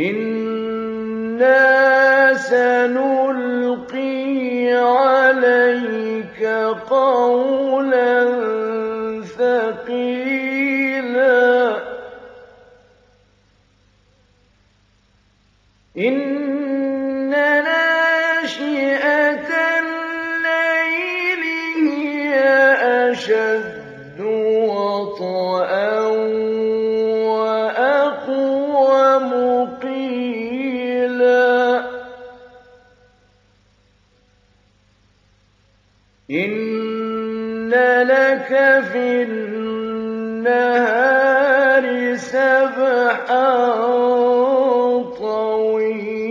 إِنَّا سَنُلْقِي عَلَيْكَ قَوْلًا ثَقِيلًا إِنَّ لَكَ فِي النَّهَارِ سَبْحًا طَوِيلًا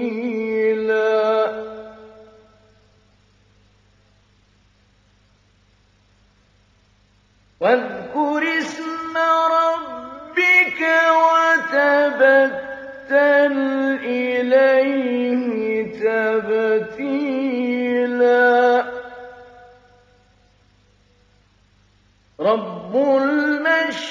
وَاذْكُرِ اسْمَ رَبِّكَ وَتَبَتَّلْ إِلَيْهِ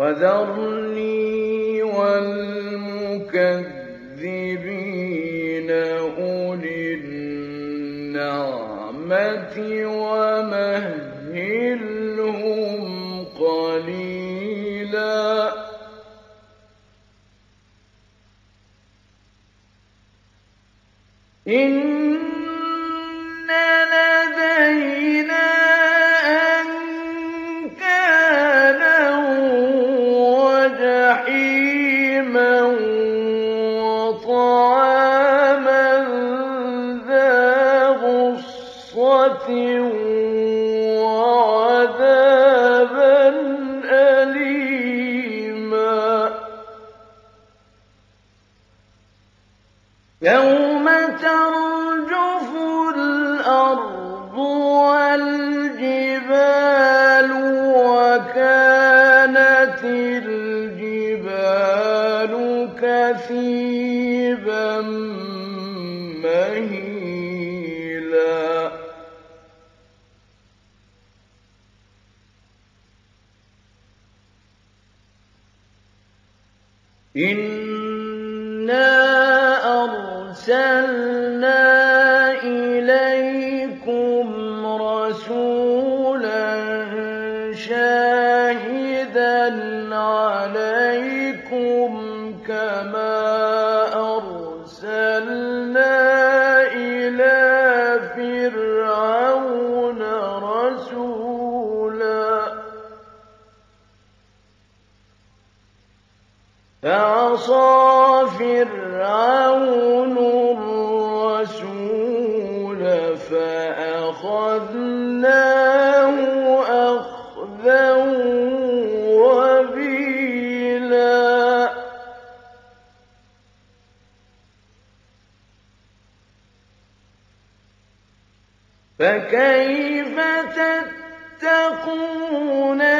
وَذَرْنِي وَالْمُكَذِّبِينَ أُولِي النَّعْمَةِ وَمَهِّلْهُمْ قَلِيلًا. إِنَّ غُصَّةٍ إِنَّا أَرْسَلْنَا الرَّسُولَ فَأَخَذْنَاهُ أَخْذًا وَبِيلًا فَكَيْفَ تَتَّقُونَ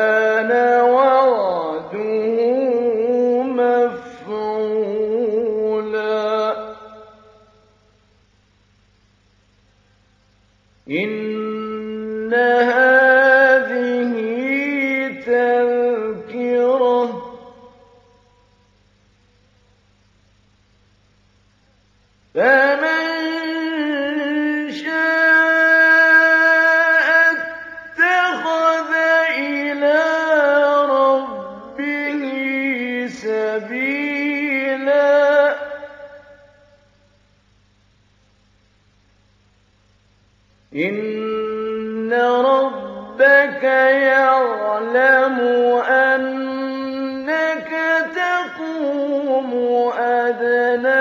إِنَّ رَبَّكَ يَعْلَمُ أَنَّكَ تَقُومُ أَدْنَىٰ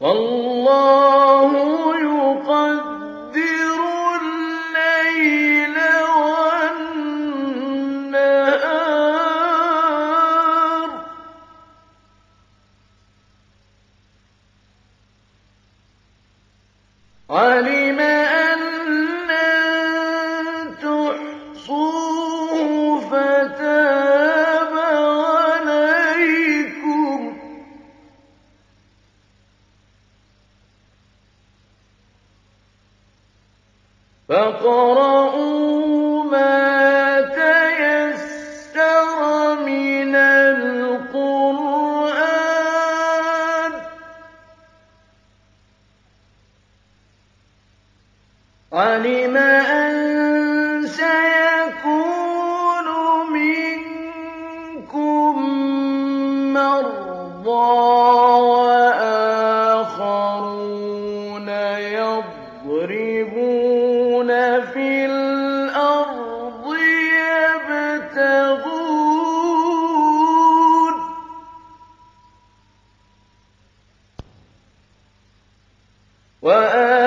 وَاللَّهُ يُقَدِّرُ اللَّيْلَ وَالنَّهَارَ ۚ. عَلِمَ مَّرْضَىٰ وَآخَرُونَ يَضْرِبُونَ فِي الْأَرْضِ يَبْتَغُونَ. وَآخَرُونَ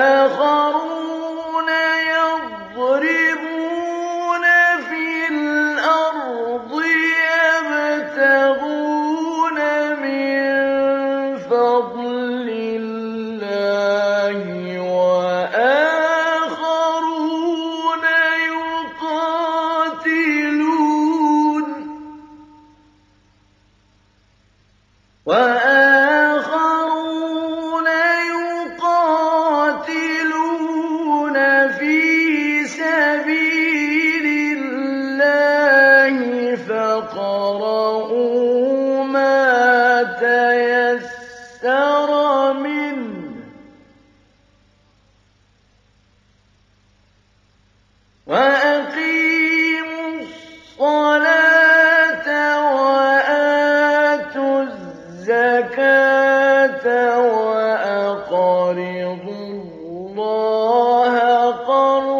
تَيَسَّرَ مِنْهُ ۚ. وَأَقِيمُوا الصَّلَاةَ وَآتُوا الزَّكَاةَ وَأَقْرِضُوا اللَّهَ قَرْضًا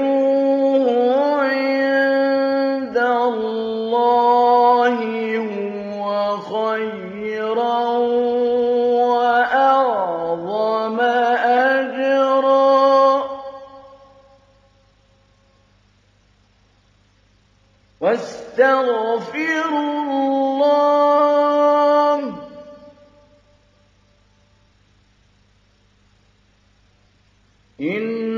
إن